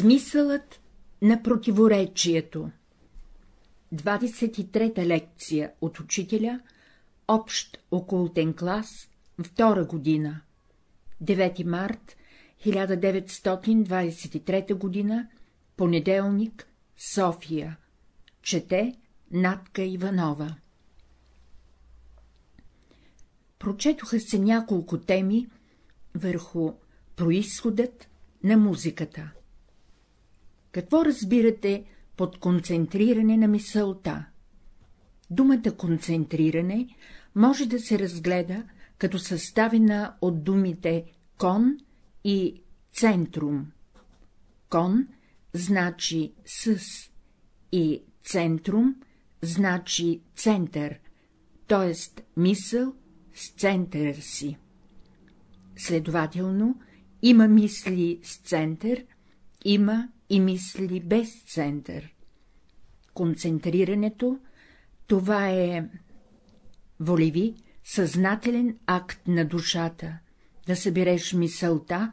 Смисълът на противоречието 23-та лекция от учителя, общ окултен клас, втора година, 9 март 1923 година, понеделник, София, чете Натка Иванова. Прочетоха се няколко теми върху происходът на музиката. Какво разбирате под концентриране на мисълта? Думата концентриране може да се разгледа като съставена от думите кон и центрум. Кон значи с и центрум значи център, т.е. мисъл с център си. Следователно, има мисли с център, има и мисли без център. Концентрирането — това е волеви, съзнателен акт на душата, да събереш мисълта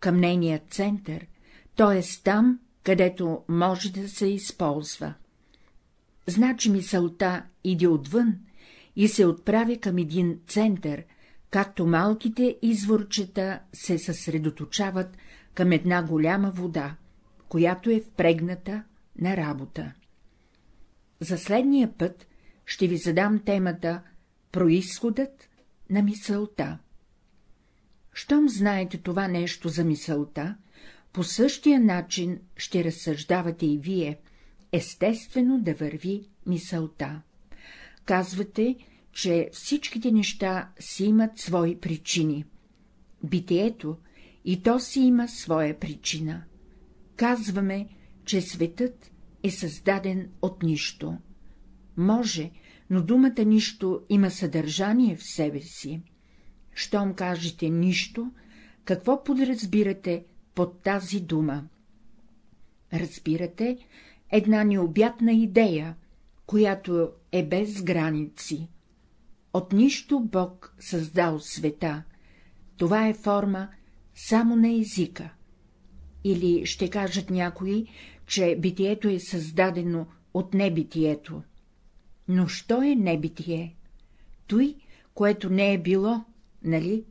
към нейния център, т.е. там, където може да се използва. Значи мисълта иде отвън и се отправя към един център, както малките изворчета се съсредоточават към една голяма вода, която е впрегната на работа. За следния път ще ви задам темата «Происходът на мисълта». Щом знаете това нещо за мисълта, по същия начин ще разсъждавате и вие, естествено да върви мисълта. Казвате, че всичките неща си имат свои причини. Битието и то си има своя причина. Казваме, че светът е създаден от нищо. Може, но думата нищо има съдържание в себе си. Щом кажете нищо, какво подразбирате под тази дума? Разбирате една необятна идея, която е без граници. От нищо Бог създал света. Това е форма само на езика. Или ще кажат някои, че битието е създадено от небитието. Но що е небитие? Той, което не е било, нали?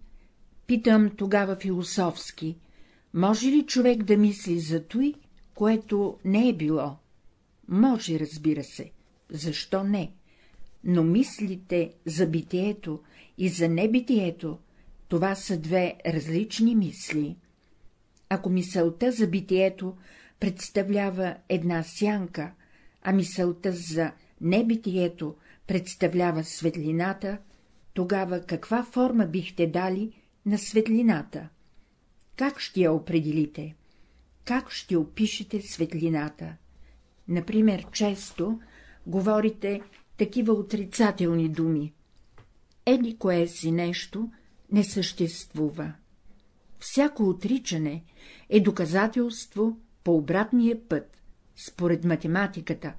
Питам тогава философски, може ли човек да мисли за той, което не е било? Може, разбира се. Защо не? Но мислите за битието и за небитието, това са две различни мисли. Ако мисълта за битието представлява една сянка, а мисълта за небитието представлява светлината, тогава каква форма бихте дали на светлината? Как ще я определите? Как ще опишете светлината? Например, често говорите такива отрицателни думи. Еди кое си нещо не съществува. Всяко отричане е доказателство по обратния път, според математиката,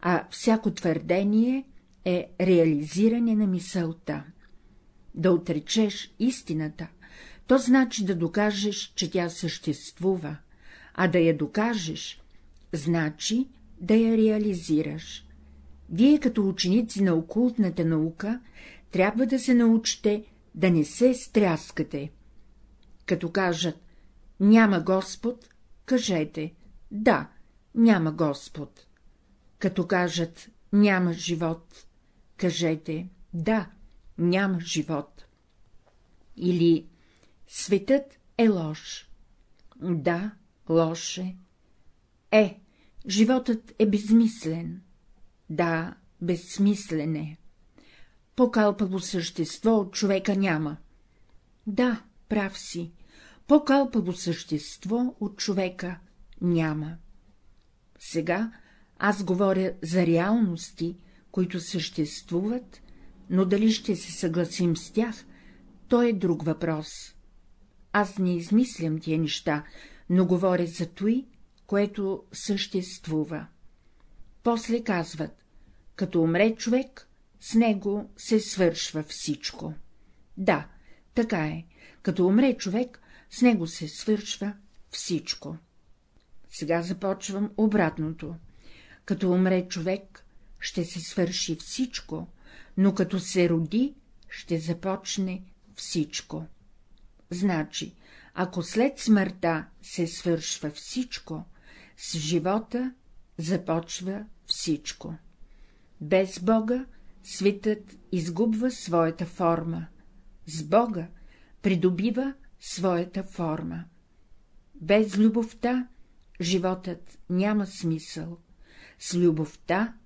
а всяко твърдение е реализиране на мисълта. Да отречеш истината, то значи да докажеш, че тя съществува, а да я докажеш, значи да я реализираш. Вие като ученици на окултната наука трябва да се научите да не се стряскате. Като кажат «Няма Господ», кажете «Да, няма Господ». Като кажат «Няма живот», кажете «Да, няма живот». Или «Светът е лош». Да, лош е. Е, животът е безмислен. Да, безсмислен е. По-калпаво същество от човека няма. Да, прав си, по-калпаво същество от човека няма. Сега аз говоря за реалности, които съществуват, но дали ще се съгласим с тях, то е друг въпрос. Аз не измислям тия неща, но говоря за той, което съществува. После казват, като умре човек, с него се свършва всичко. Да, така е, като умре човек, с него се свършва всичко. Сега започвам обратното. Като умре човек, ще се свърши всичко, но като се роди, ще започне всичко. Значи, ако след смъртта се свършва всичко, с живота започва всичко. Без Бога светът изгубва своята форма, с Бога придобива своята форма. Без любовта животът няма смисъл, с любовта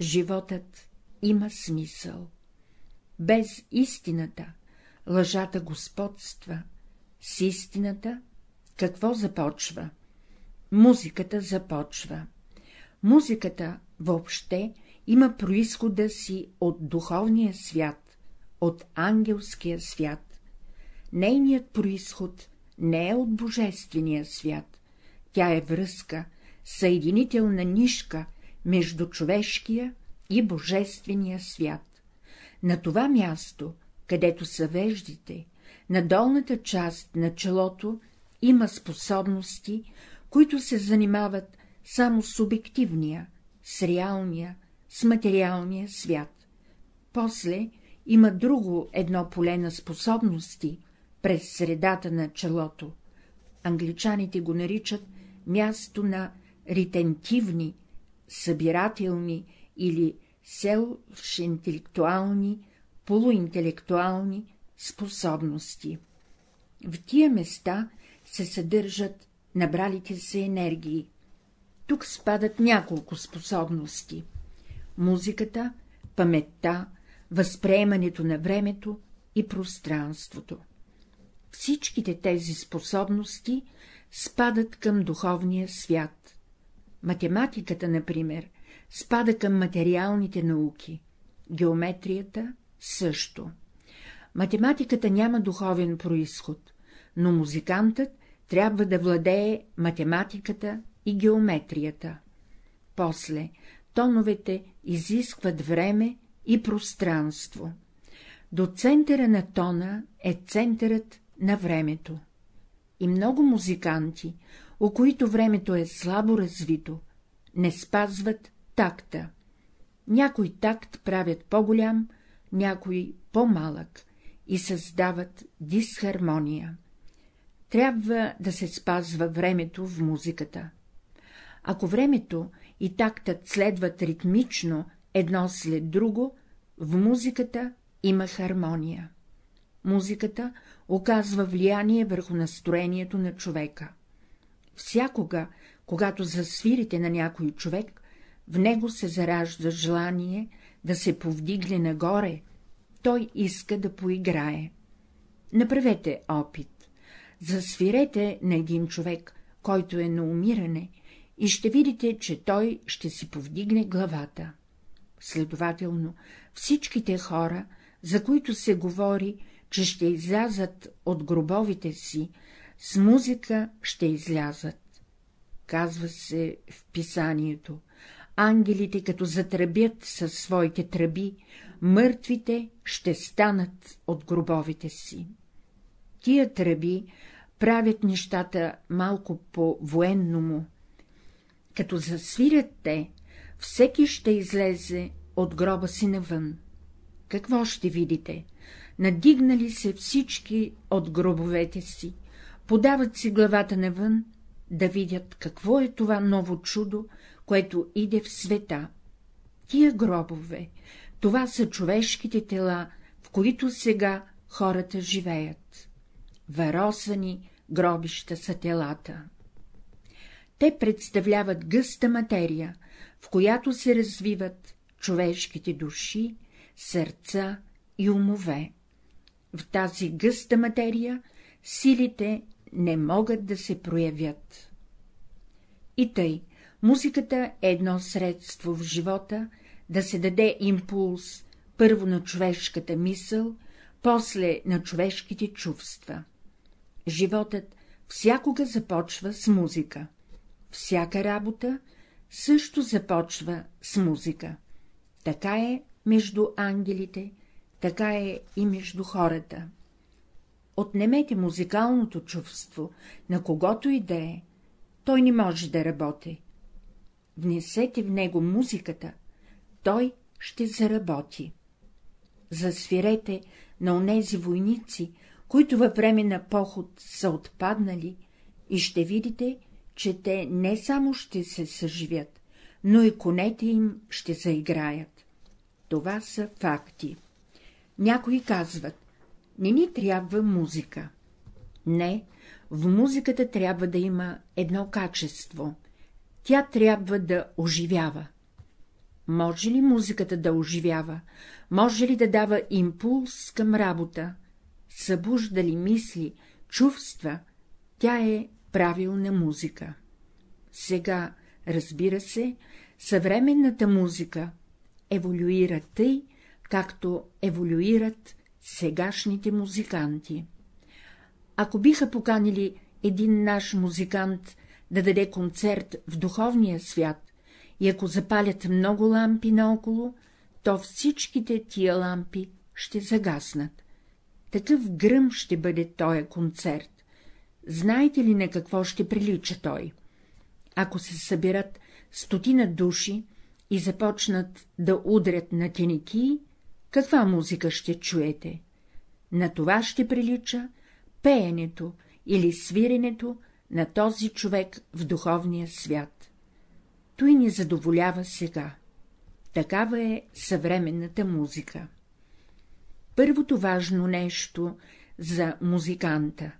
животът има смисъл. Без истината лъжата господства, с истината какво започва? Музиката започва. Музиката въобще има происхода си от духовния свят, от ангелския свят. Нейният происход не е от божествения свят, тя е връзка, съединителна нишка между човешкия и божествения свят. На това място, където са веждите, на долната част на челото има способности, които се занимават само с обективния, с реалния, с материалния свят. После има друго едно поле на способности през средата на челото. Англичаните го наричат място на ритентивни, събирателни или селш-интелектуални, полуинтелектуални способности. В тия места се съдържат набралите се енергии. Тук спадат няколко способности — музиката, паметта, възприемането на времето и пространството. Всичките тези способности спадат към духовния свят. Математиката, например, спада към материалните науки, геометрията също. Математиката няма духовен происход, но музикантът трябва да владее математиката и геометрията. После тоновете изискват време и пространство. До центъра на тона е центърът на времето. И много музиканти, у които времето е слабо развито, не спазват такта. Някой такт правят по-голям, някой по-малък и създават дисхармония. Трябва да се спазва времето в музиката. Ако времето и тактът следват ритмично едно след друго, в музиката има хармония. Музиката оказва влияние върху настроението на човека. Всякога, когато засвирите на някой човек, в него се заражда желание да се повдигне нагоре, той иска да поиграе. Направете опит. Засвирете на един човек, който е на умиране, и ще видите, че той ще си повдигне главата. Следователно, всичките хора, за които се говори, че ще излязат от гробовите си, с музика ще излязат. Казва се в писанието, ангелите като затръбят със своите тръби, мъртвите ще станат от гробовите си. Тия тръби правят нещата малко по-военному. Като засвирят те, всеки ще излезе от гроба си навън. Какво ще видите? Надигнали се всички от гробовете си, подават си главата навън, да видят какво е това ново чудо, което иде в света. Тия гробове, това са човешките тела, в които сега хората живеят. Варосани гробища са телата. Те представляват гъста материя, в която се развиват човешките души, сърца и умове. В тази гъста материя силите не могат да се проявят. И тъй, музиката е едно средство в живота да се даде импулс първо на човешката мисъл, после на човешките чувства. Животът всякога започва с музика. Всяка работа също започва с музика. Така е между ангелите, така е и между хората. Отнемете музикалното чувство на когото и да е, той не може да работи. Внесете в него музиката, той ще заработи. Засвирете на онези войници, които във време на поход са отпаднали, и ще видите, че те не само ще се съживят, но и конете им ще заиграят. Това са факти. Някои казват, не ни трябва музика. Не, в музиката трябва да има едно качество. Тя трябва да оживява. Може ли музиката да оживява? Може ли да дава импулс към работа? Събужда ли мисли, чувства? Тя е правилна музика. Сега, разбира се, съвременната музика еволюира тъй, както еволюират сегашните музиканти. Ако биха поканили един наш музикант да даде концерт в духовния свят, и ако запалят много лампи наоколо, то всичките тия лампи ще загаснат. Такъв гръм ще бъде този концерт. Знаете ли на какво ще прилича той? Ако се съберат стотина души и започнат да удрят на теники, каква музика ще чуете? На това ще прилича пеенето или свиренето на този човек в духовния свят. Той ни задоволява сега. Такава е съвременната музика. Първото важно нещо за музиканта.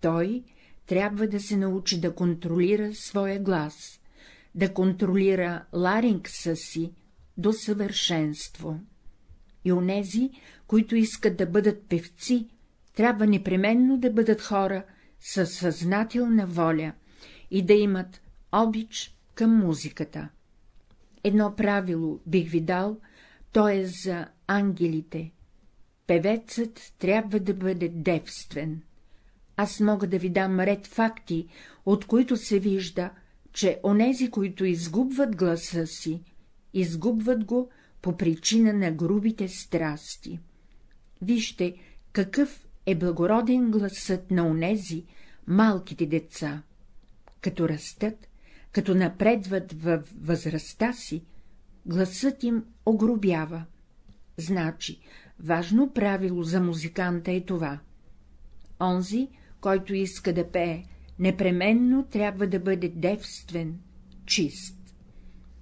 Той трябва да се научи да контролира своя глас, да контролира ларингса си до съвършенство. И онези, които искат да бъдат певци, трябва непременно да бъдат хора със съзнателна воля и да имат обич към музиката. Едно правило бих ви дал, то е за ангелите. Певецът трябва да бъде девствен. Аз мога да ви дам ред факти, от които се вижда, че онези, които изгубват гласа си, изгубват го по причина на грубите страсти. Вижте, какъв е благороден гласът на онези, малките деца. Като растат, като напредват във възрастта си, гласът им огробява. Значи, важно правило за музиканта е това. Онзи, който иска да пее, непременно трябва да бъде девствен, чист.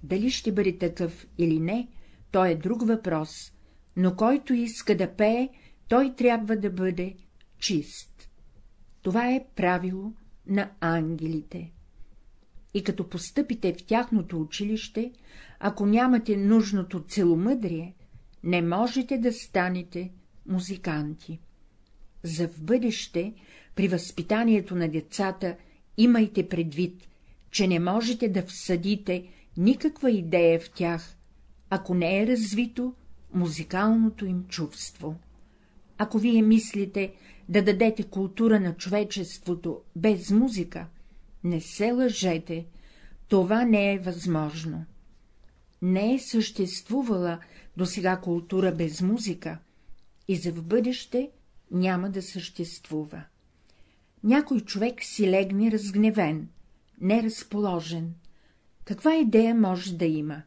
Дали ще бъде такъв или не, то е друг въпрос, но който иска да пее, той трябва да бъде чист. Това е правило на ангелите. И като постъпите в тяхното училище, ако нямате нужното целомъдрие, не можете да станете музиканти. За в бъдеще, при възпитанието на децата, имайте предвид, че не можете да всъдите никаква идея в тях, ако не е развито музикалното им чувство. Ако вие мислите да дадете култура на човечеството без музика, не се лъжете, това не е възможно. Не е съществувала до сега култура без музика и за в бъдеще няма да съществува. Някой човек си легне разгневен, неразположен. Каква идея може да има?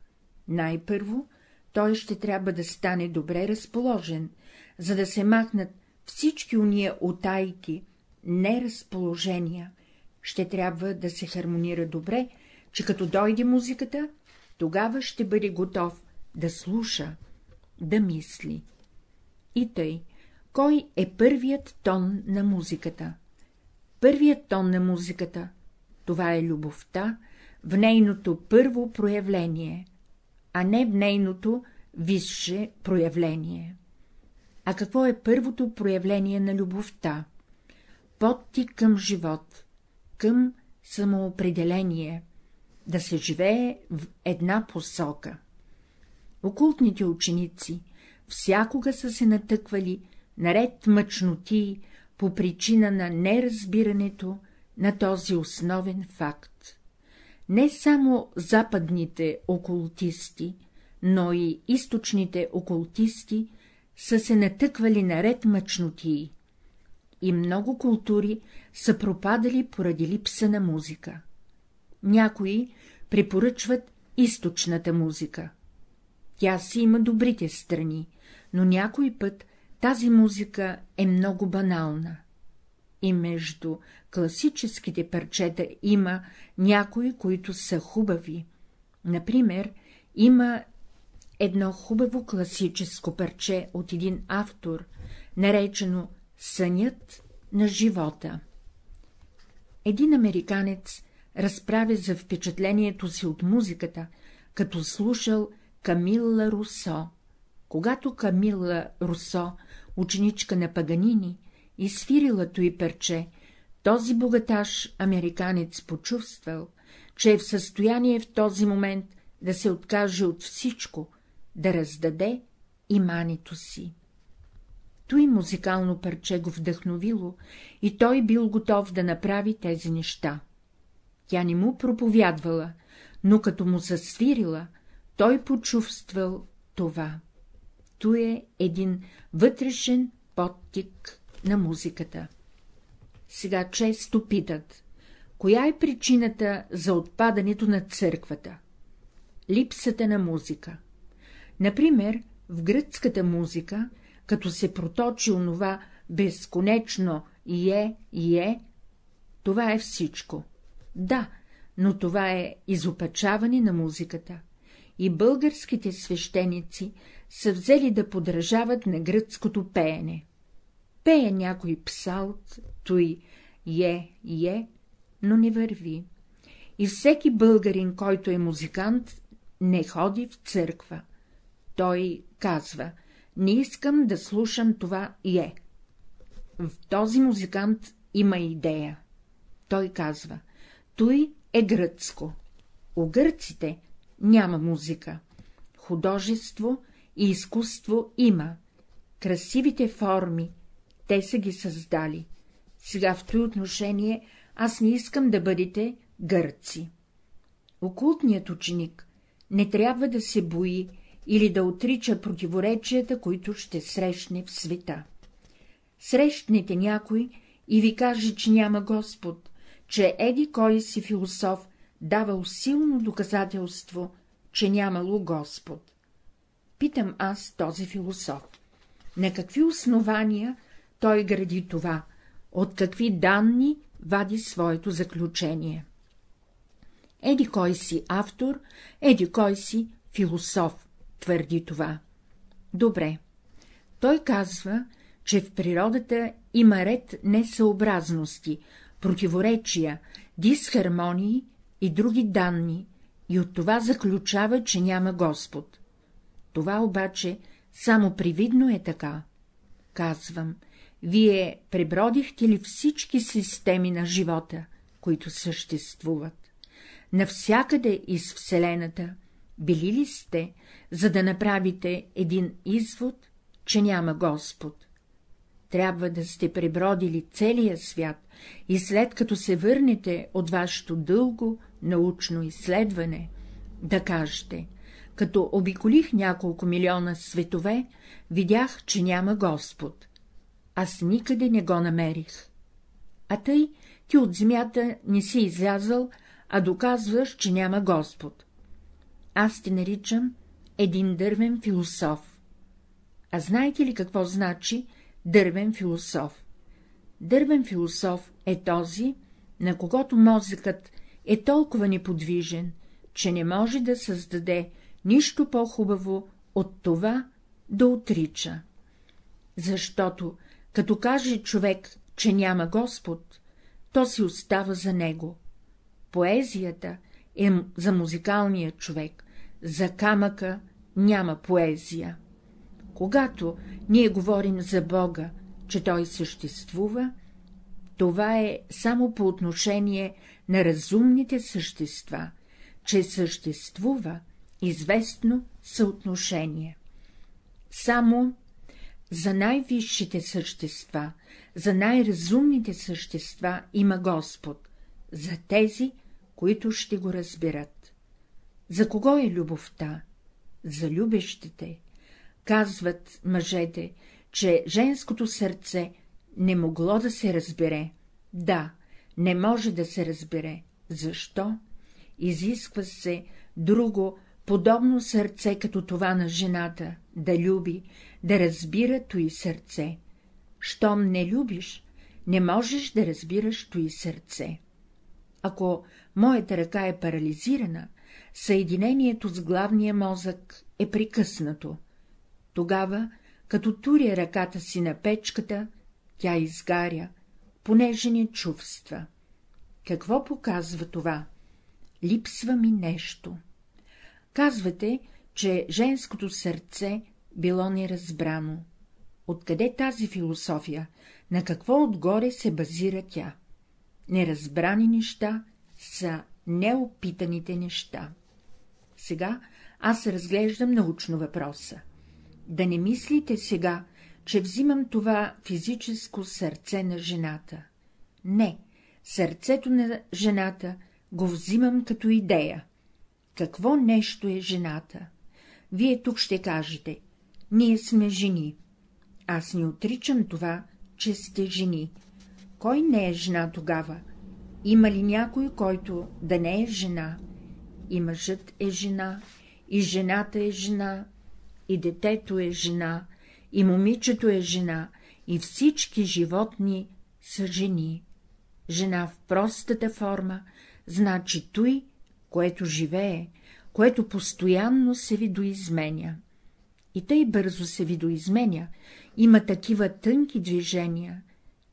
Най-първо той ще трябва да стане добре разположен, за да се махнат всички уния отайки, неразположения, ще трябва да се хармонира добре, че като дойде музиката, тогава ще бъде готов да слуша, да мисли. И тъй, кой е първият тон на музиката? Първият тон на музиката — това е любовта в нейното първо проявление, а не в нейното висше проявление. А какво е първото проявление на любовта? Подтик към живот, към самоопределение, да се живее в една посока. Окултните ученици всякога са се натъквали наред мъчноти по причина на неразбирането на този основен факт. Не само западните окултисти, но и източните окултисти са се натъквали наред мъчноти и много култури са пропадали поради липса на музика. Някои препоръчват източната музика. Тя си има добрите страни, но някой път тази музика е много банална. И между класическите парчета има някои, които са хубави. Например, има едно хубаво класическо парче от един автор, наречено Сънят на живота. Един американец разправя за впечатлението си от музиката, като слушал Камилла Русо. Когато Камилла Русо, ученичка на Паганини, изфирила той перче, този богаташ американец почувствал, че е в състояние в този момент да се откаже от всичко, да раздаде имането си. Той музикално парче го вдъхновило и той бил готов да направи тези неща. Тя не му проповядвала, но като му засвирила, той почувствал това. То е един вътрешен подтик на музиката. Сега често питат, коя е причината за отпадането на църквата? Липсата на музика. Например, в гръцката музика, като се проточи онова безконечно е, е, това е всичко. Да, но това е изопачаване на музиката. И българските свещеници са взели да подражават на гръцкото пеене. Пее някой псалт, той е, е, но не върви. И всеки българин, който е музикант, не ходи в църква. Той казва, не искам да слушам това е. В този музикант има идея. Той казва, той е гръцко. У гърците няма музика. Художество и изкуство има. Красивите форми, те са ги създали. Сега в това отношение аз не искам да бъдете гърци. Окултният ученик не трябва да се бои или да отрича противоречията, които ще срещне в света. Срещнете някой и ви каже, че няма Господ, че еди кой си философ давал силно доказателство, че нямало Господ. Питам аз този философ. На какви основания той гради това, от какви данни вади своето заключение? Еди кой си автор, еди кой си философ, твърди това. Добре. Той казва, че в природата има ред несъобразности, противоречия, дисхармонии и други данни, и от това заключава, че няма Господ. Това обаче само привидно е така. Казвам, вие пребродихте ли всички системи на живота, които съществуват? Навсякъде из Вселената били ли сте, за да направите един извод, че няма Господ? Трябва да сте пребродили целия свят и след като се върнете от вашето дълго научно изследване, да кажете, като обиколих няколко милиона светове, видях, че няма Господ. Аз никъде не го намерих. А тъй ти от земята не си излязъл, а доказваш, че няма Господ. Аз те наричам един дървен философ. А знаете ли какво значи дървен философ? Дървен философ е този, на когото мозъкът е толкова неподвижен, че не може да създаде нищо по-хубаво от това да отрича. Защото, като каже човек, че няма Господ, то си остава за него. Поезията е за музикалния човек, за камъка няма поезия. Когато ние говорим за Бога, че Той съществува, това е само по отношение на разумните същества, че съществува известно съотношение. Само за най-висшите същества, за най-разумните същества има Господ, за тези, които ще го разберат. За кого е любовта? За любещите. Казват мъжете, че женското сърце не могло да се разбере. Да, не може да се разбере. Защо? изисква се друго, подобно сърце като това на жената, да люби, да разбира той сърце. Щом не любиш, не можеш да разбираш той сърце. Ако моята ръка е парализирана, съединението с главния мозък е прекъснато. Тогава, като туря ръката си на печката, тя изгаря, понеже не чувства. Какво показва това? Липсва ми нещо. Казвате, че женското сърце било неразбрано. Откъде тази философия? На какво отгоре се базира тя? Неразбрани неща са неопитаните неща. Сега аз разглеждам научно въпроса. Да не мислите сега, че взимам това физическо сърце на жената. Не, сърцето на жената го взимам като идея. Какво нещо е жената? Вие тук ще кажете, ние сме жени. Аз не отричам това, че сте жени. Кой не е жена тогава? Има ли някой, който да не е жена? И мъжът е жена, и жената е жена, и детето е жена, и момичето е жена, и всички животни са жени. Жена в простата форма, значи той, което живее, което постоянно се видоизменя. И тъй бързо се видоизменя, има такива тънки движения,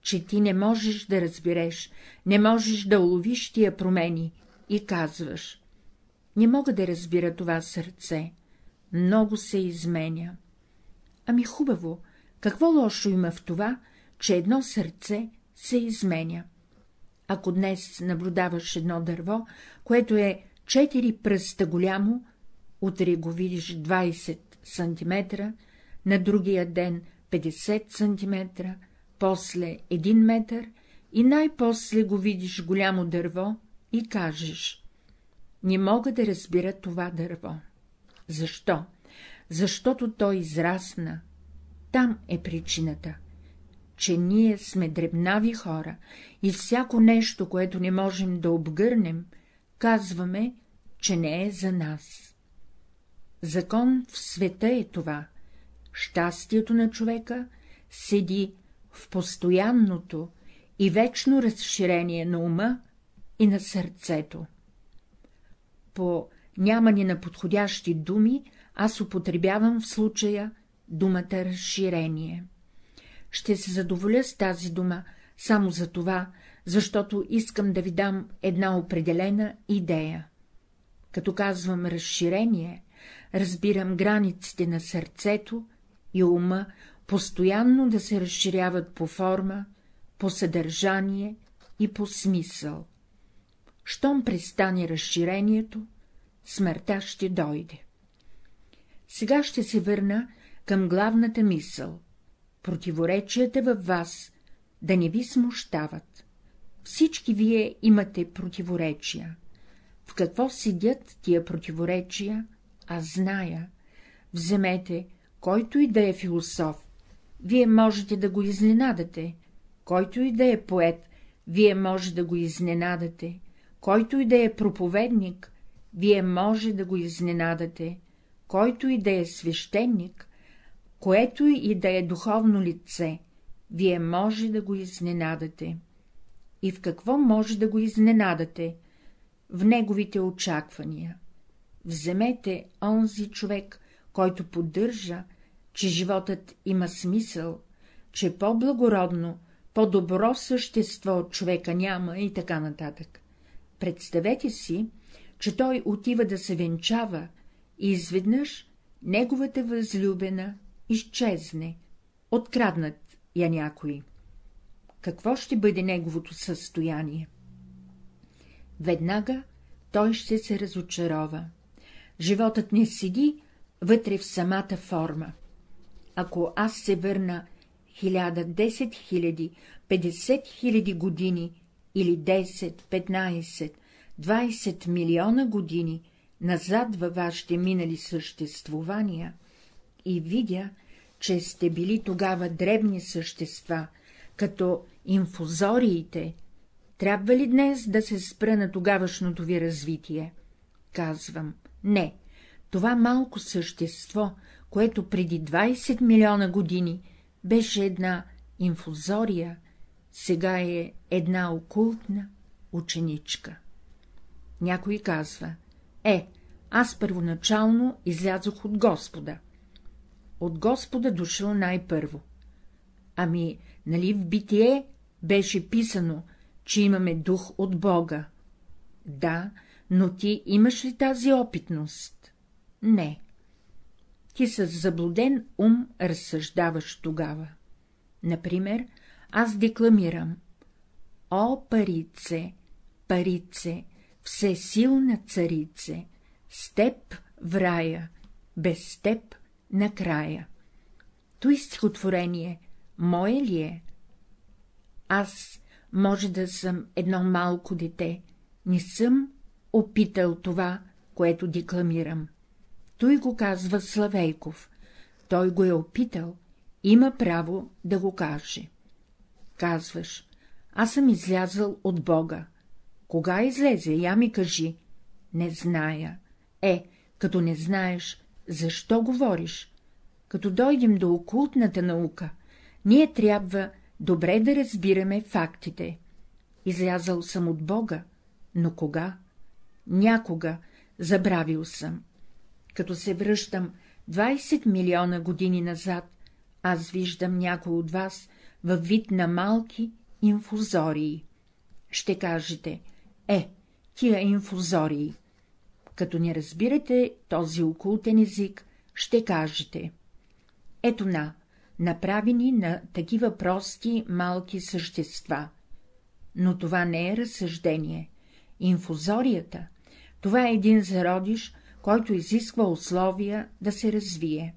че ти не можеш да разбереш, не можеш да уловиш тия промени и казваш — не мога да разбира това сърце, много се изменя. Ами хубаво, какво лошо има в това, че едно сърце се изменя? Ако днес наблюдаваш едно дърво, което е 4 пръста голямо, утре го видиш 20 см, на другия ден 50 см, после 1 метър и най-после го видиш голямо дърво и кажеш — не мога да разбира това дърво. Защо? Защото той израсна. Там е причината, че ние сме дребнави хора и всяко нещо, което не можем да обгърнем, казваме, че не е за нас. Закон в света е това. Щастието на човека седи в постоянното и вечно разширение на ума и на сърцето. По нямане на подходящи думи, аз употребявам в случая думата разширение. Ще се задоволя с тази дума само за това, защото искам да ви дам една определена идея. Като казвам разширение, разбирам границите на сърцето и ума постоянно да се разширяват по форма, по съдържание и по смисъл. Щом престане разширението, смъртта ще дойде. Сега ще се върна към главната мисъл. Противоречията във вас да не ви смущават. Всички вие имате противоречия. В какво седят тия противоречия, аз зная. Вземете, който и да е философ, вие можете да го изненадате, който и да е поет, вие може да го изненадате, който и да е проповедник, вие може да го изненадате, който и да е свещеник, което и да е духовно лице, вие може да го изненадате. И в какво може да го изненадате? В неговите очаквания. Вземете онзи човек, който поддържа, че животът има смисъл, че по-благородно, по-добро същество от човека няма и така нататък. Представете си, че той отива да се венчава и изведнъж неговата възлюбена изчезне, откраднат я някой. Какво ще бъде неговото състояние? Веднага той ще се разочарова. Животът не седи вътре в самата форма. Ако аз се върна хиляда, десет хиляди, петдесет хиляди години или 10, 15, 20 милиона години назад във вашите минали съществувания и видя, че сте били тогава дребни същества, като инфузориите, Трябва ли днес да се спра на тогавашното ви развитие? Казвам, не, това малко същество, което преди 20 милиона години беше една инфузория, сега е една окултна ученичка. Някой казва, е, аз първоначално излязох от Господа. От Господа дошъл най-първо. Ами, нали в битие беше писано, че имаме дух от Бога? Да, но ти имаш ли тази опитност? Не. Ти с заблуден ум разсъждаваш тогава. Например, аз декламирам. О, парице, парице, всесилна царице, с теб в рая, без теб накрая. Той стихотворение мое ли е? Аз може да съм едно малко дете, не съм опитал това, което декламирам. Той го казва Славейков, той го е опитал, има право да го каже. Казваш, аз съм излязъл от Бога. Кога излезе, я ми кажи. Не зная. Е, като не знаеш, защо говориш? Като дойдем до окултната наука, ние трябва добре да разбираме фактите. Излязал съм от Бога, но кога? Някога забравил съм. Като се връщам 20 милиона години назад, аз виждам някой от вас във вид на малки инфузории. Ще кажете, е, тия инфузории. Като не разбирате този окултен език, ще кажете. Ето на, направени на такива прости малки същества. Но това не е разсъждение. Инфузорията — това е един зародиш, който изисква условия да се развие.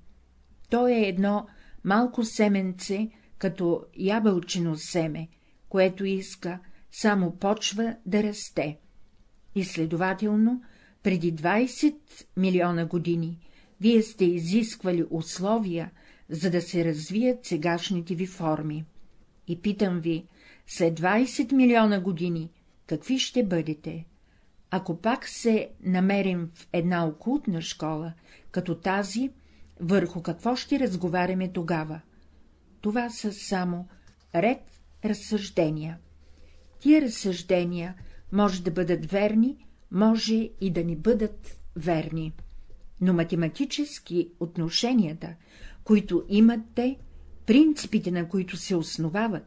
То е едно малко семенце, като ябълчено семе, което иска само почва да расте. И следователно, преди 20 милиона години вие сте изисквали условия, за да се развият сегашните ви форми. И питам ви, след 20 милиона години, какви ще бъдете? Ако пак се намерим в една окултна школа, като тази, върху какво ще разговаряме тогава? Това са само ред разсъждения. Тия разсъждения може да бъдат верни, може и да не бъдат верни. Но математически отношенията, които имат те, принципите, на които се основават,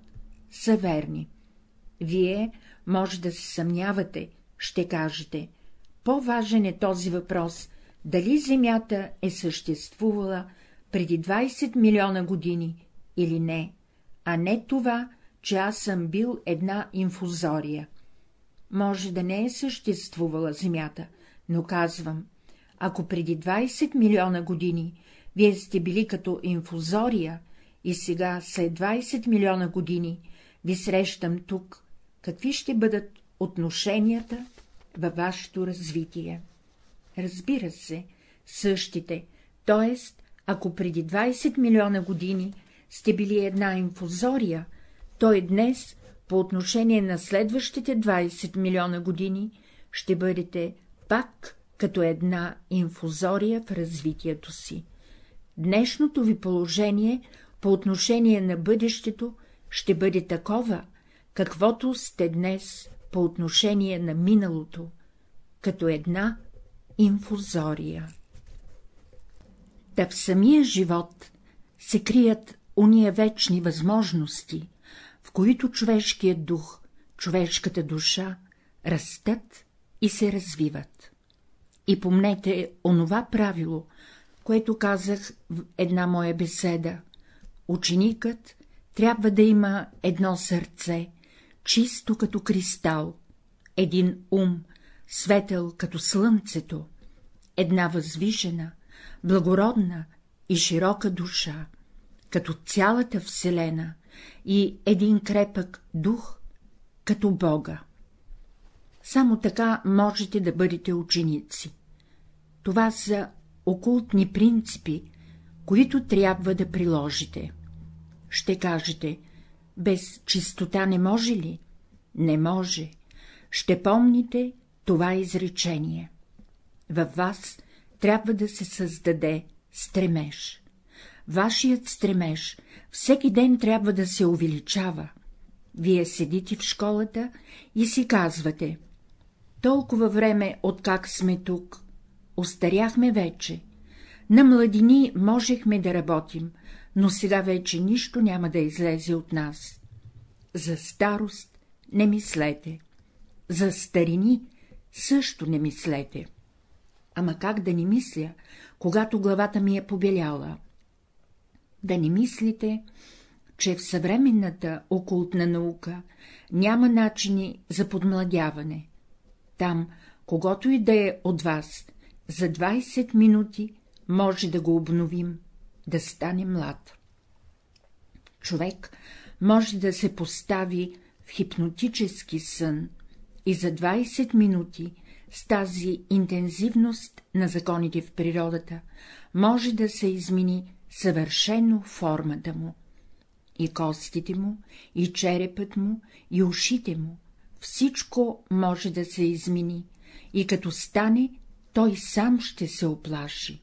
са верни. Вие може да се съмнявате, ще кажете, по-важен е този въпрос, дали Земята е съществувала преди 20 милиона години или не, а не това, че аз съм бил една инфузория. Може да не е съществувала Земята, но казвам, ако преди 20 милиона години вие сте били като инфузория и сега след 20 милиона години ви срещам тук, какви ще бъдат отношенията във вашето развитие? Разбира се, същите, т.е. ако преди 20 милиона години сте били една инфузория, то и днес, по отношение на следващите 20 милиона години, ще бъдете пак като една инфузория в развитието си. Днешното ви положение по отношение на бъдещето ще бъде такова, каквото сте днес по отношение на миналото, като една инфузория. Та в самия живот се крият уния вечни възможности, в които човешкият дух, човешката душа растат и се развиват. И помнете онова правило, което казах в една моя беседа. Ученикът трябва да има едно сърце, чисто като кристал, един ум, светъл като слънцето, една възвишена, благородна и широка душа, като цялата Вселена и един крепък дух, като Бога. Само така можете да бъдете ученици. Това са окултни принципи, които трябва да приложите. Ще кажете, без чистота не може ли? Не може. Ще помните това изречение. Във вас трябва да се създаде стремеж. Вашият стремеж всеки ден трябва да се увеличава. Вие седите в школата и си казвате — толкова време, откак сме тук, остаряхме вече, на младини можехме да работим, но сега вече нищо няма да излезе от нас. За старост не мислете, за старини също не мислете. Ама как да не мисля, когато главата ми е побеляла? Да не мислите, че в съвременната окултна наука няма начини за подмладяване. Там, когато и да е от вас, за 20 минути може да го обновим, да стане млад. Човек може да се постави в хипнотически сън и за 20 минути с тази интензивност на законите в природата може да се измени съвършено формата му. И костите му, и черепът му, и ушите му, всичко може да се измени, и като стане, той сам ще се оплаши.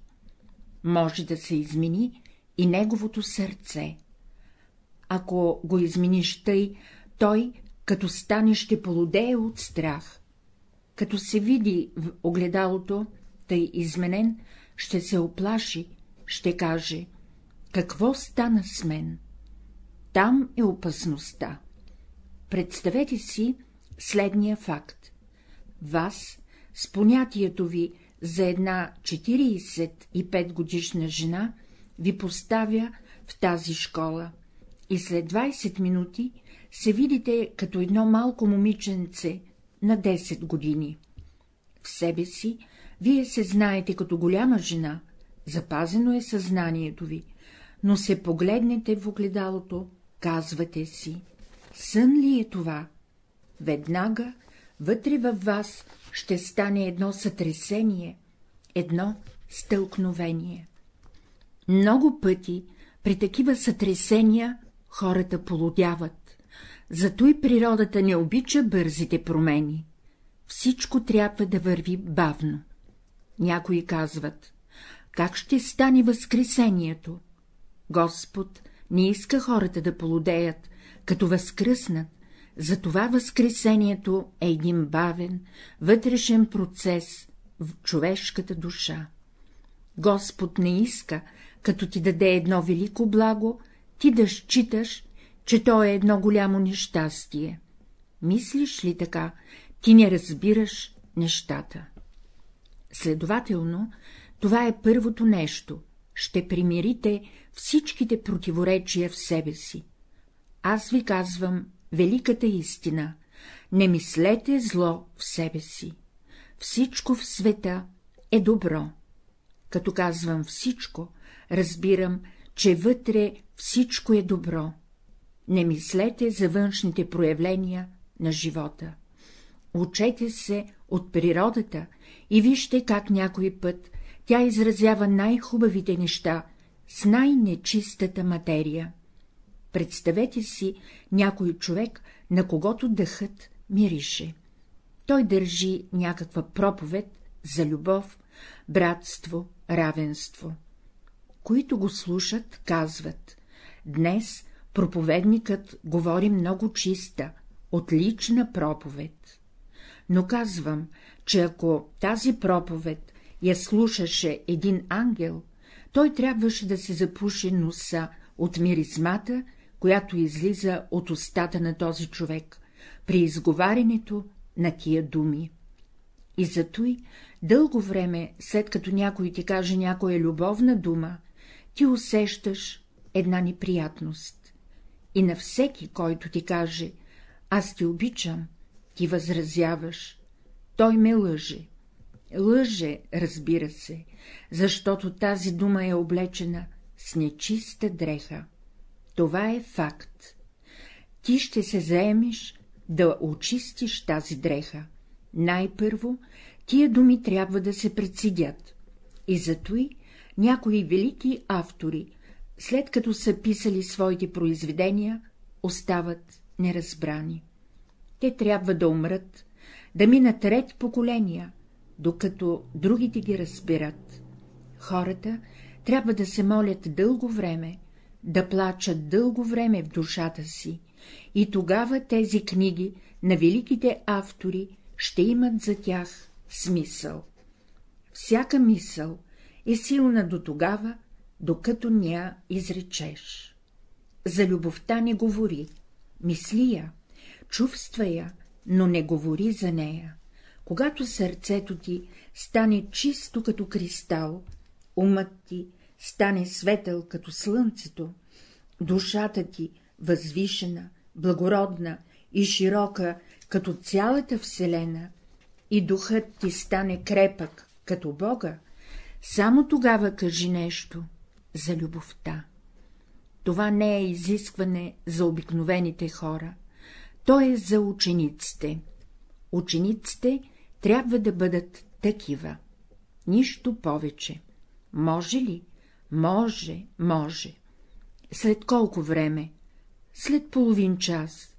Може да се измени и неговото сърце. Ако го измениш тъй, той, като стане, ще полудее от страх. Като се види в огледалото, тъй изменен, ще се оплаши, ще каже — какво стана с мен? Там е опасността. Представете си следния факт. Вас, с понятието ви за една 45 годишна жена, ви поставя в тази школа и след 20 минути се видите като едно малко момиченце на 10 години. В себе си вие се знаете като голяма жена, запазено е съзнанието ви, но се погледнете в огледалото, казвате си, сън ли е това? Веднага вътре във вас ще стане едно сътресение, едно стълкновение. Много пъти при такива сътресения хората полудяват, зато и природата не обича бързите промени. Всичко трябва да върви бавно. Някои казват, как ще стане възкресението? Господ не иска хората да полудеят, като възкръснат, затова възкресението е един бавен, вътрешен процес в човешката душа. Господ не иска, като ти даде едно велико благо, ти да считаш, че то е едно голямо нещастие. Мислиш ли така, ти не разбираш нещата. Следователно, това е първото нещо — ще примирите всичките противоречия в себе си. Аз ви казвам великата истина — не мислете зло в себе си. Всичко в света е добро. Като казвам всичко, разбирам, че вътре всичко е добро. Не мислете за външните проявления на живота. Учете се от природата и вижте как някой път тя изразява най-хубавите неща с най-нечистата материя. Представете си някой човек, на когото дъхът мирише. Той държи някаква проповед за любов, братство, равенство. Които го слушат, казват — днес проповедникът говори много чиста, отлична проповед. Но казвам, че ако тази проповед я слушаше един ангел, той трябваше да се запуши носа от миризмата, която излиза от устата на този човек при изговарянето на тия думи. И затой дълго време, след като някой ти каже някоя любовна дума, ти усещаш една неприятност. И на всеки, който ти каже «Аз те обичам», ти възразяваш «Той ме лъже». Лъже, разбира се, защото тази дума е облечена с нечиста дреха. Това е факт. Ти ще се заемеш да очистиш тази дреха. Най-първо тия думи трябва да се предсидят. И затои някои велики автори, след като са писали своите произведения, остават неразбрани. Те трябва да умрат, да минат ред поколения, докато другите ги разбират. Хората трябва да се молят дълго време, да плачат дълго време в душата си, и тогава тези книги на великите автори ще имат за тях смисъл. Всяка мисъл е силна до тогава, докато ня изречеш. За любовта не говори, мисли я, чувства я, но не говори за нея. Когато сърцето ти стане чисто като кристал, умът ти стане светъл като слънцето, душата ти възвишена, благородна и широка като цялата вселена, и духът ти стане крепък като Бога, само тогава кажи нещо за любовта. Това не е изискване за обикновените хора, то е за учениците. Учениците трябва да бъдат такива. Нищо повече. Може ли? Може, може. След колко време? След половин час.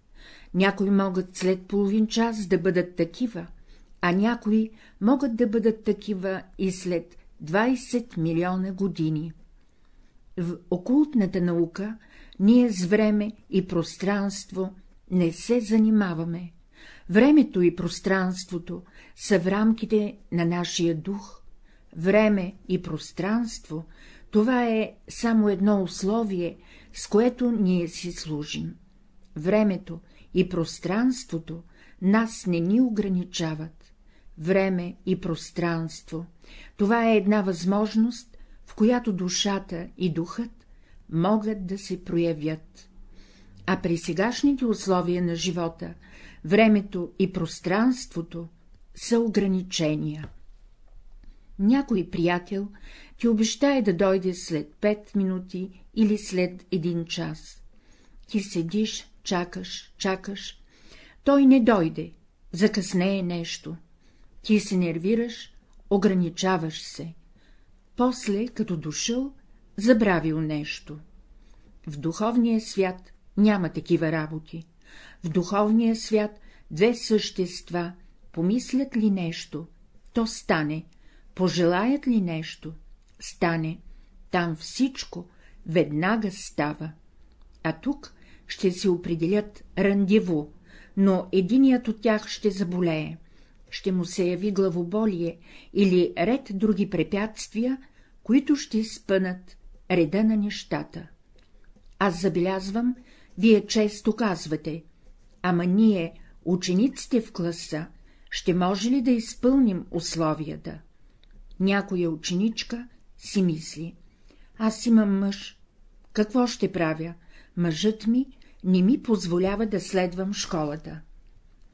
Някои могат след половин час да бъдат такива, а някои могат да бъдат такива и след 20 милиона години. В окултната наука ние с време и пространство не се занимаваме. Времето и пространството са в рамките на нашия дух. Време и пространство — това е само едно условие, с което ние си служим. Времето и пространството нас не ни ограничават. Време и пространство — това е една възможност, в която душата и духът могат да се проявят. А при сегашните условия на живота, времето и пространството са ограничения. Някой приятел ти обещае да дойде след пет минути или след един час. Ти седиш, чакаш, чакаш. Той не дойде, закъснее нещо. Ти се нервираш, ограничаваш се. После, като дошъл, забравил нещо. В духовния свят няма такива работи. В духовния свят две същества помислят ли нещо, то стане, пожелаят ли нещо, стане, там всичко веднага става. А тук ще се определят рандеву, но единият от тях ще заболее, ще му се яви главоболие или ред други препятствия, които ще спънат реда на нещата. Аз забелязвам, вие често казвате, ама ние, учениците в класа, ще може ли да изпълним условията? Някоя ученичка си мисли, аз имам мъж, какво ще правя? Мъжът ми не ми позволява да следвам школата.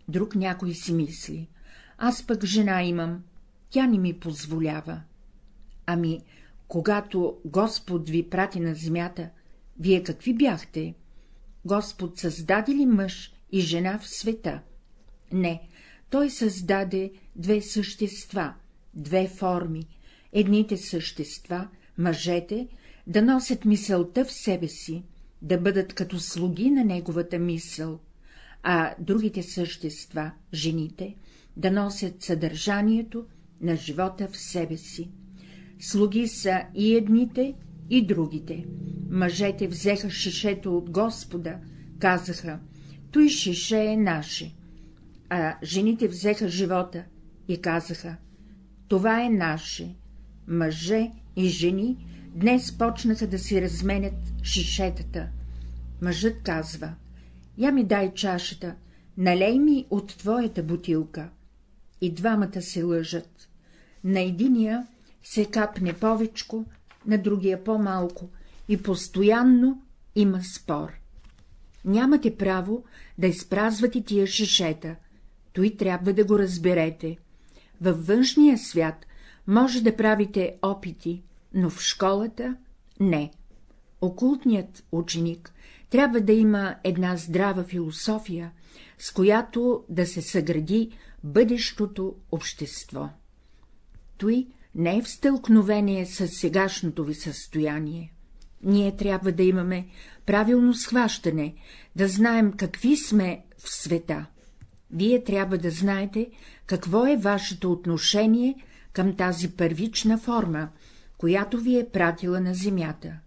Друг някой си мисли, аз пък жена имам, тя не ми позволява. Ами, когато Господ ви прати на земята, вие какви бяхте? Господ създаде ли мъж и жена в света? Не, той създаде две същества, две форми. Едните същества, мъжете, да носят мисълта в себе си, да бъдат като слуги на неговата мисъл, а другите същества, жените, да носят съдържанието на живота в себе си. Слуги са и едните, и другите. Мъжете взеха шишето от Господа, казаха, той шише е наше, а жените взеха живота и казаха, това е наше. Мъже и жени днес почнаха да си разменят шишетата. Мъжът казва, я ми дай чашата, налей ми от твоята бутилка. И двамата се лъжат. На единия се капне повечко, на другия по-малко и постоянно има спор. Нямате право да изпразвате тия шишета, той трябва да го разберете. Във външния свят може да правите опити, но в школата — не. Окултният ученик трябва да има една здрава философия, с която да се съгради бъдещото общество. Той не е в стълкновение с сегашното ви състояние. Ние трябва да имаме правилно схващане, да знаем какви сме в света. вие трябва да знаете, какво е вашето отношение към тази първична форма, която ви е пратила на земята.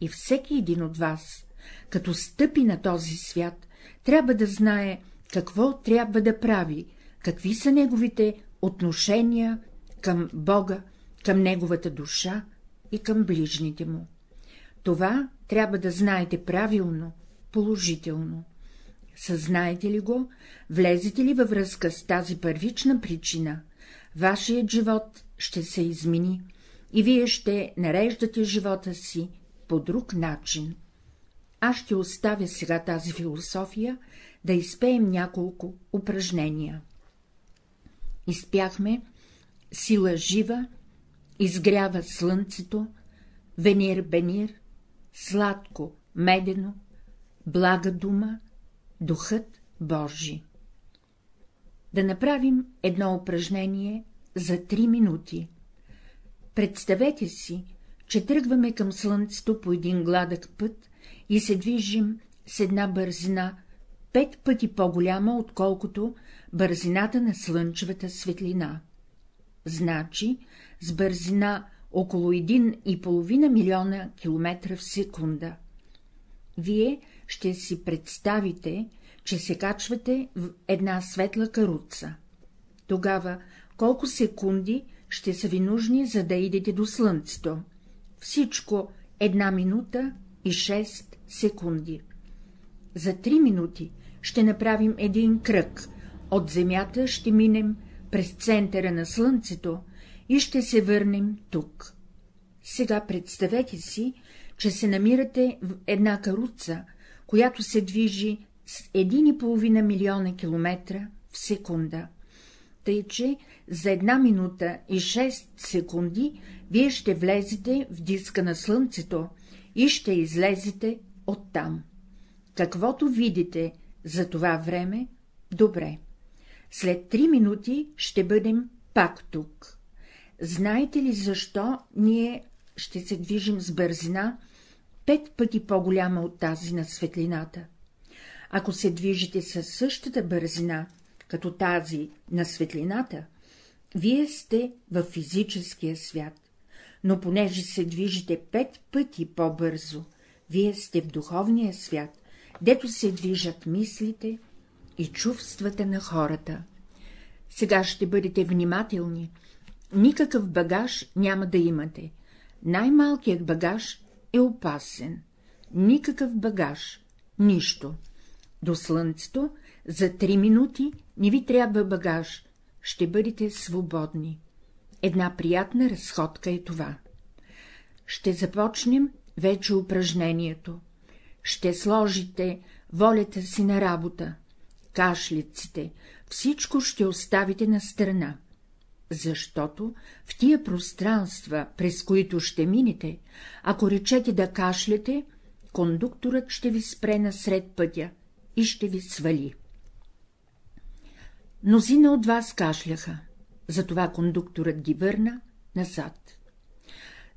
И всеки един от вас, като стъпи на този свят, трябва да знае, какво трябва да прави, какви са неговите отношения към Бога, към неговата душа и към ближните му. Това трябва да знаете правилно, положително. Съзнаете ли го, влезете ли във връзка с тази първична причина, вашият живот ще се измени и вие ще нареждате живота си по друг начин. Аз ще оставя сега тази философия, да изпеем няколко упражнения. Изпяхме сила жива, изгрява слънцето, венир бенир, сладко, медено, блага дума, духът Божи. Да направим едно упражнение за три минути. Представете си, че тръгваме към слънцето по един гладък път и се движим с една бързина пет пъти по-голяма, отколкото бързината на слънчевата светлина. Значи с бързина около 1,5 милиона километра в секунда. Вие ще си представите, че се качвате в една светла каруца. Тогава колко секунди ще са ви нужни, за да идете до слънцето? Всичко една минута и 6 секунди. За три минути ще направим един кръг, от Земята ще минем през центъра на Слънцето и ще се върнем тук. Сега представете си, че се намирате в една каруца, която се движи с 1,5 милиона километра в секунда. Тъй, че за една минута и 6 секунди вие ще влезете в диска на Слънцето и ще излезете оттам. Каквото видите за това време, добре. След три минути ще бъдем пак тук. Знаете ли защо ние ще се движим с бързина, пет пъти по-голяма от тази на светлината? Ако се движите със същата бързина, като тази на светлината, вие сте в физическия свят, но понеже се движите пет пъти по-бързо, вие сте в духовния свят, дето се движат мислите и чувствата на хората. Сега ще бъдете внимателни, никакъв багаж няма да имате. Най-малкият багаж е опасен. Никакъв багаж, нищо. До слънцето за три минути не ви трябва багаж, ще бъдете свободни. Една приятна разходка е това. Ще започнем вече упражнението. Ще сложите волята си на работа, кашлиците, всичко ще оставите на страна. Защото в тия пространства, през които ще минете, ако речете да кашляте, кондукторът ще ви спре насред пътя и ще ви свали. Мнозина от вас кашляха, затова кондукторът ги върна назад.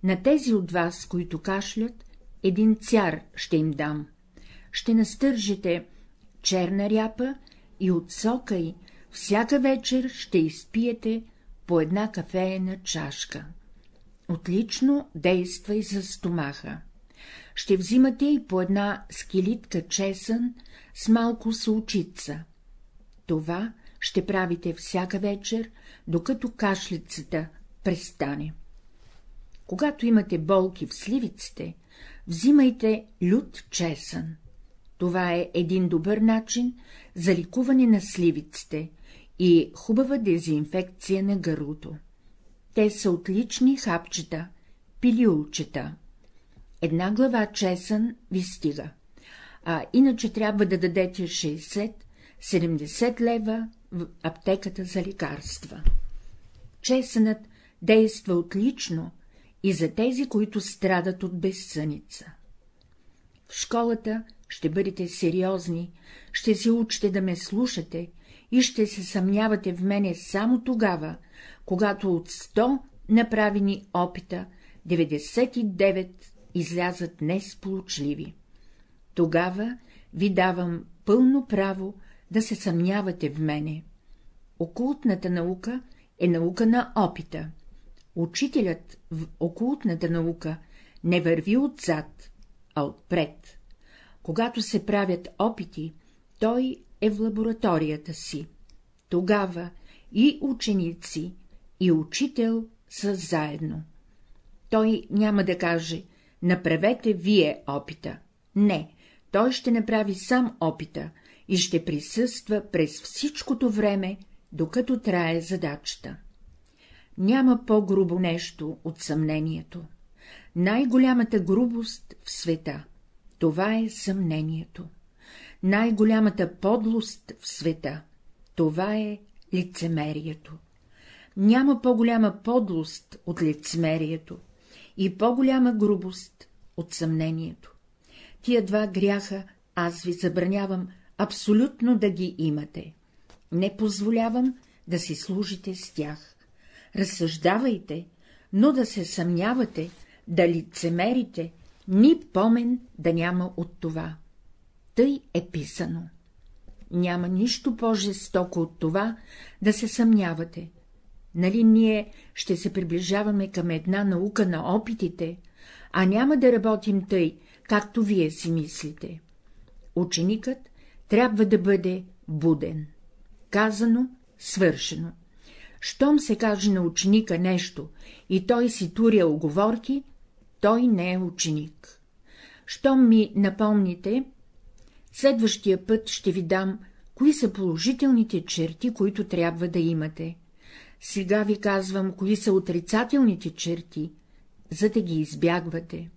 На тези от вас, които кашлят, един цяр ще им дам. Ще настържите черна ряпа и от сока й всяка вечер ще изпиете по една кафеена чашка. Отлично действа и за стомаха. Ще взимате и по една скелитка чесън с малко солчица. Това ще правите всяка вечер, докато кашлицата престане. Когато имате болки в сливиците, взимайте лют чесън. Това е един добър начин за ликуване на сливиците и хубава дезинфекция на гърлото. Те са отлични хапчета, пилиулчета. Една глава чесън ви стига, а иначе трябва да дадете 60-70 лева в аптеката за лекарства. Чесънът действа отлично и за тези, които страдат от безсъница. В школата ще бъдете сериозни, ще се учите да ме слушате и ще се съмнявате в мене само тогава, когато от 100 направени опита 99 излязат несполучливи. Тогава ви давам пълно право да се съмнявате в мене. Окултната наука е наука на опита. Учителят в окултната наука не върви отзад, а отпред. Когато се правят опити, той е в лабораторията си. Тогава и ученици, и учител са заедно. Той няма да каже — направете вие опита. Не, той ще направи сам опита и ще присъства през всичкото време, докато трае задачата. Няма по-грубо нещо от съмнението. Най-голямата грубост в света — това е съмнението. Най-голямата подлост в света — това е лицемерието. Няма по-голяма подлост от лицемерието и по-голяма грубост от съмнението. Тия два гряха аз ви забранявам абсолютно да ги имате. Не позволявам да си служите с тях. Разсъждавайте, но да се съмнявате, да лицемерите, ни помен да няма от това. Тъй е писано. Няма нищо по-жестоко от това да се съмнявате. Нали ние ще се приближаваме към една наука на опитите, а няма да работим тъй, както вие си мислите. Ученикът трябва да бъде буден. Казано, свършено. Щом се каже на ученика нещо и той си туря оговорки, той не е ученик. Щом ми напомните, следващия път ще ви дам, кои са положителните черти, които трябва да имате. Сега ви казвам, кои са отрицателните черти, за да ги избягвате.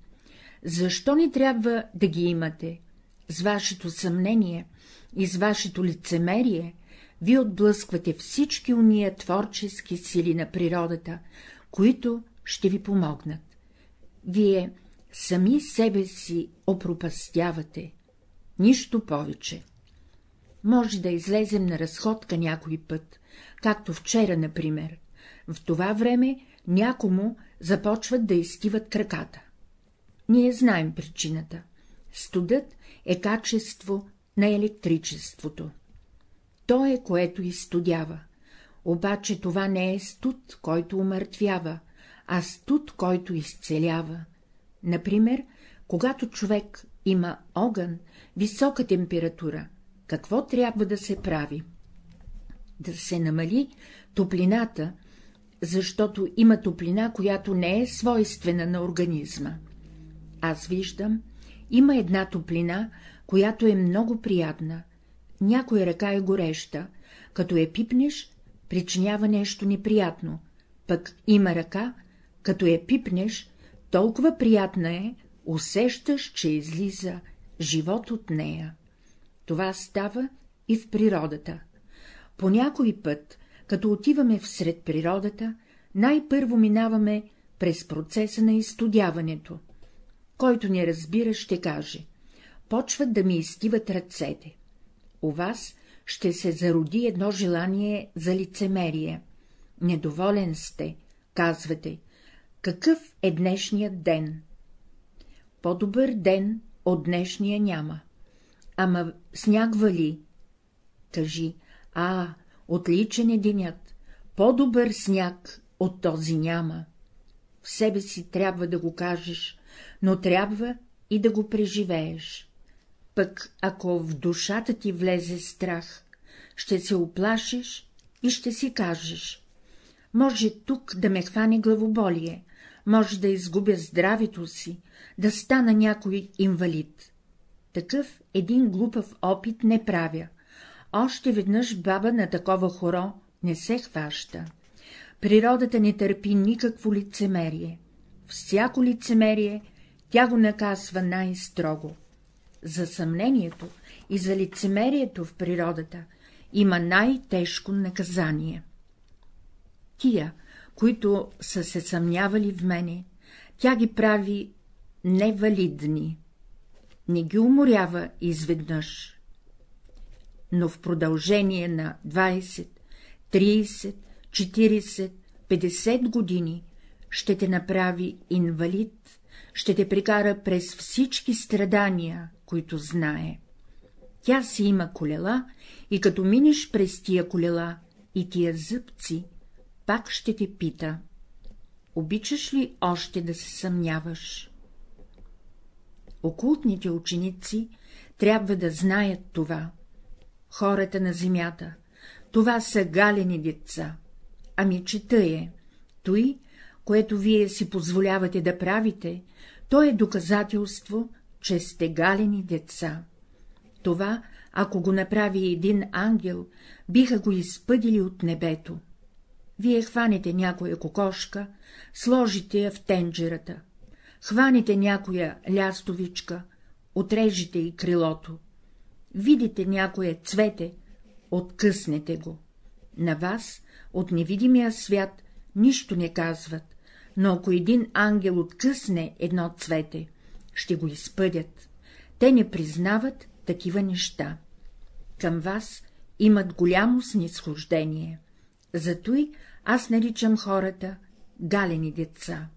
Защо не трябва да ги имате? С вашето съмнение и с вашето лицемерие ви отблъсквате всички уния творчески сили на природата, които ще ви помогнат. Вие сами себе си опропастявате, нищо повече. Може да излезем на разходка някой път, както вчера, например. В това време някому започват да изтиват краката. Ние знаем причината. Студът е качество на електричеството. То е, което изстудява. Обаче това не е студ, който умъртвява, а студ, който изцелява. Например, когато човек има огън, висока температура, какво трябва да се прави? Да се намали топлината, защото има топлина, която не е свойствена на организма. Аз виждам, има една топлина, която е много приятна. Някоя ръка е гореща, като я пипнеш, причинява нещо неприятно, пък има ръка, като я пипнеш, толкова приятна е, усещаш, че излиза живот от нея. Това става и в природата. По някой път, като отиваме всред природата, най-първо минаваме през процеса на изтодяването. Който не разбира, ще каже — почват да ми изтиват ръцете. У вас ще се зароди едно желание за лицемерие. Недоволен сте, казвате. Какъв е днешният ден? По-добър ден от днешния няма. Ама сняг вали. Кажи, а, отличен е денят, по-добър сняг от този няма. В себе си трябва да го кажеш, но трябва и да го преживееш. Пък ако в душата ти влезе страх, ще се оплашиш и ще си кажеш. Може тук да ме хване главоболие, може да изгубя здравето си, да стана някой инвалид. Такъв един глупав опит не правя. Още веднъж баба на такова хоро не се хваща. Природата не търпи никакво лицемерие. Всяко лицемерие тя го наказва най-строго. За съмнението и за лицемерието в природата има най-тежко наказание. Тия, които са се съмнявали в мене, тя ги прави невалидни. Не ги уморява изведнъж, но в продължение на 20, 30, 40, 50 години ще те направи инвалид, ще те прикара през всички страдания, които знае. Тя си има колела и като минеш през тия колела и тия зъбци, пак ще те пита. Обичаш ли още да се съмняваш? Окултните ученици трябва да знаят това. Хората на земята, това са галени деца. Ами че тъй е, той, което вие си позволявате да правите, то е доказателство, че сте галени деца. Това, ако го направи един ангел, биха го изпъдили от небето. Вие хванете някоя кокошка, сложите я в тенджерата, хванете някоя лястовичка, отрежете и крилото, видите някое цвете, откъснете го. На вас, от невидимия свят, нищо не казват, но ако един ангел откъсне едно цвете, ще го изпъдят. Те не признават такива неща. Към вас имат голямо снисхождение. Зато и аз наричам хората галени деца.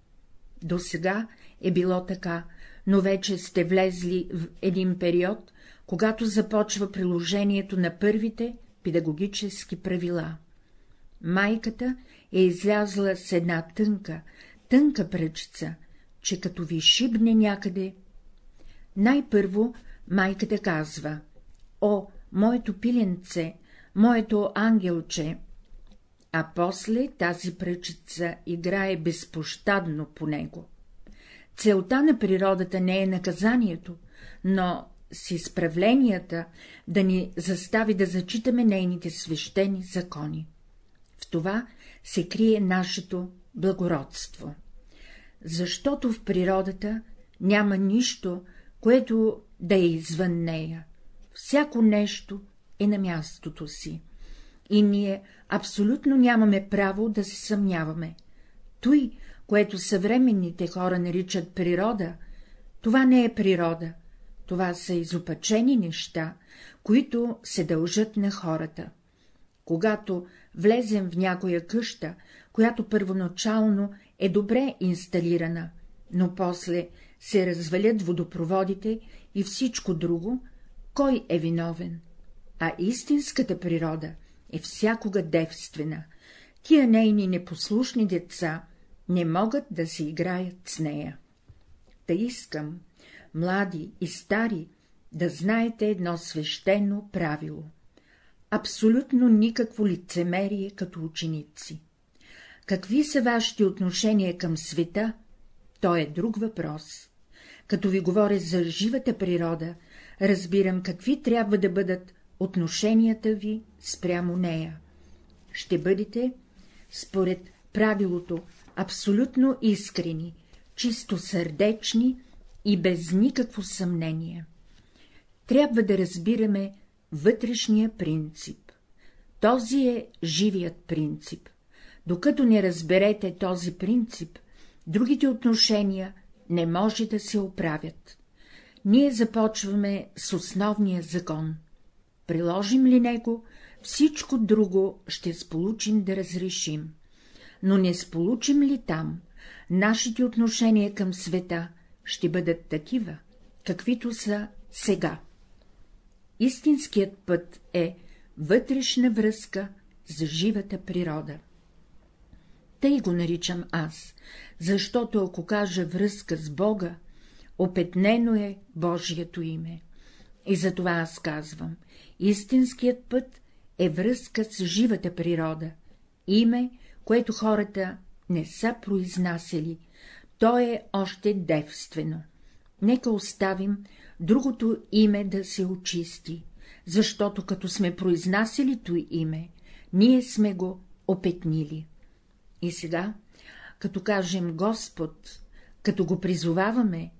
До сега е било така, но вече сте влезли в един период, когато започва приложението на първите педагогически правила. Майката е излязла с една тънка, тънка пръчица, че като ви шибне някъде. Най-първо майката казва — О, моето пиленце, моето ангелче, а после тази пръчица играе безпощадно по него. Целта на природата не е наказанието, но с изправленията да ни застави да зачитаме нейните свещени закони. В това се крие нашето благородство. Защото в природата няма нищо, което да е извън нея. Всяко нещо е на мястото си. И ние абсолютно нямаме право да се съмняваме. Той, което съвременните хора наричат природа, това не е природа, това са изопачени неща, които се дължат на хората. Когато влезем в някоя къща, която първоначално е добре инсталирана, но после се развалят водопроводите и всичко друго, кой е виновен? А истинската природа е всякога девствена. Тия нейни непослушни деца не могат да се играят с нея. Та искам, млади и стари, да знаете едно свещено правило. Абсолютно никакво лицемерие като ученици. Какви са вашите отношения към света, то е друг въпрос. Като ви говоря за живата природа, разбирам какви трябва да бъдат отношенията ви спрямо нея. Ще бъдете, според правилото, абсолютно искрени, чисто сърдечни и без никакво съмнение. Трябва да разбираме вътрешния принцип. Този е живият принцип. Докато не разберете този принцип, другите отношения не може да се оправят. Ние започваме с основния закон. Приложим ли него, всичко друго ще сполучим да разрешим. Но не сполучим ли там, нашите отношения към света ще бъдат такива, каквито са сега. Истинският път е вътрешна връзка за живата природа. Тъй го наричам аз, защото ако кажа връзка с Бога, опетнено е Божието име. И затова аз казвам, истинският път е връзка с живата природа, име, което хората не са произнасяли, то е още девствено. Нека оставим другото име да се очисти, защото като сме произнасяли той име, ние сме го опетнили. И сега, като кажем Господ, като го призоваваме,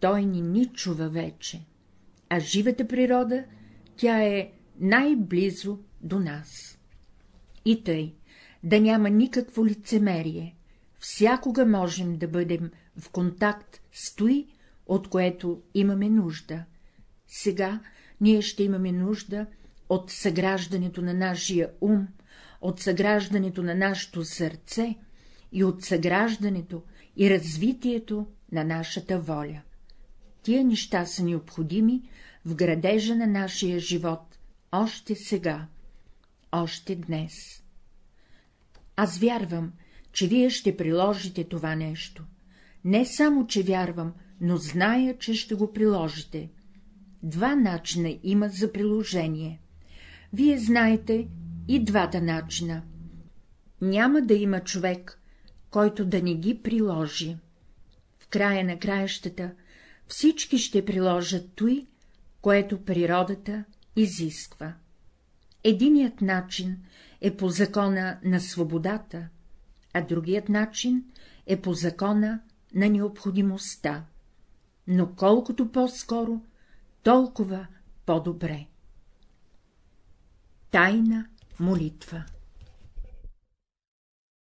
той ни ни чува вече, а живата природа, тя е най-близо до нас. И тъй, да няма никакво лицемерие, всякога можем да бъдем в контакт с той, от което имаме нужда. Сега ние ще имаме нужда от съграждането на нашия ум, от съграждането на нашето сърце и от съграждането и развитието на нашата воля. Тия неща са необходими, в градежа на нашия живот още сега, още днес. Аз вярвам, че вие ще приложите това нещо. Не само, че вярвам, но зная, че ще го приложите. Два начина има за приложение. Вие знаете и двата начина. Няма да има човек, който да не ги приложи. В края на краищата всички ще приложат той, което природата изисква. Единият начин е по закона на свободата, а другият начин е по закона на необходимостта. Но колкото по-скоро, толкова по-добре. Тайна молитва